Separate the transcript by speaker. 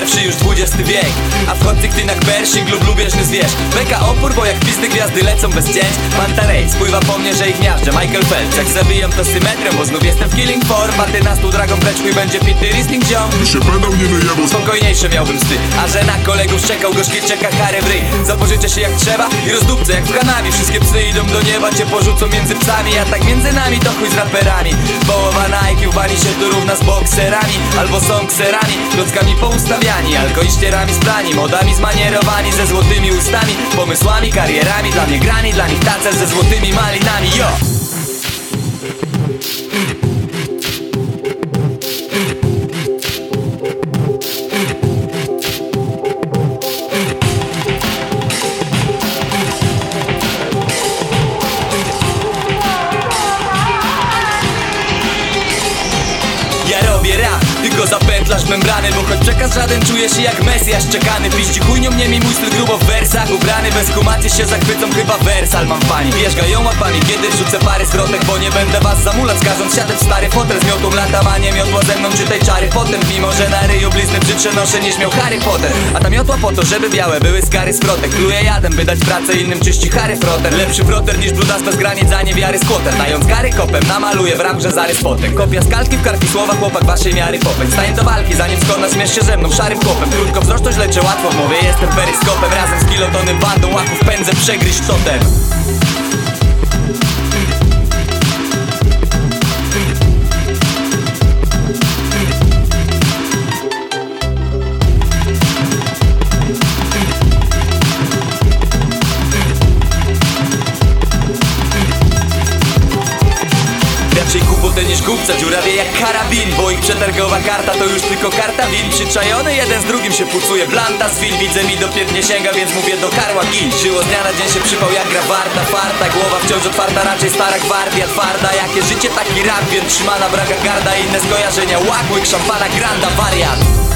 Speaker 1: pierwszy, już XX wiek. A w chodcy ktynach Pershing lub lubieżny zwierz Beka opór, bo jak pizdy gwiazdy lecą bez cięć. Manta Ray, spływa po mnie, że ich miażdżę Michael Phelps, jak zabijam to symetrią Bo znów jestem w killing form. A ty nas tu dragą preczku i będzie pity listing ziom.
Speaker 2: Się pedał nie wyjebał
Speaker 1: Spokojniejsze miałbym sty A że na kolegów czekał gorzki czeka karę w ryj Zapożyczę się jak trzeba i rozdupcę jak w kanami Wszystkie psy idą do nieba, cię porzucą między psami. A tak między nami to chuj z raperami Wali się tu równa z bokserami Albo są kserami, klockami poustawiani Alkoiścierami sprani, modami zmanierowani Ze złotymi ustami, pomysłami, karierami Dla mnie grani, dla nich tace ze złotymi malinami Yo! Tylko zapętlasz membrany Bo choć przekaz żaden czuje się jak mesjasz czekany. Piści chujnią mnie mi mój styl grubo w wersach. Ubrany bez kumacie się zachwycą chyba wersal mam pani. Wierzgają łapami, kiedy rzucę parę zwrotek Bo nie będę was zamulać, skażąc siadę w stary fotel Z miotą latam, a nie miotło ze mną czy tej czary Potem. Mimo, że na ryju blizny brzydsze noszę niż miał Harry Potter. A ta miotła po to, żeby białe były skary z frotek Pluję jadem, by dać pracę innym czyści Harry Frotter Lepszy frotter niż brudas bez granic za niewiary skłoter Dając gary kopem, namaluję w ramże zarys fotek Kopia skalki w kartki słowa, chłopak waszej miary popęd Staję do walki, zanim skona zmierz się ze mną szarym kopem Krótkowzroczność leczę łatwo w mowie, jestem peryskopem Razem z kilotonem bandą łaków pędzę przegryźć totem głupca, dziurawie jak karabin Bo ich przetargowa karta to już tylko karta win. Przyczajony jeden z drugim się pucuje Blanta z film, widzę mi dopiętnie sięga Więc mówię do karła gil Żyło z dnia na dzień się przypał jak gra warta Farta, głowa wciąż otwarta, raczej stara gwardia Twarda, jakie życie taki rap Więc trzymana braka garda. Inne skojarzenia, łakłyk, szampana, granda, wariant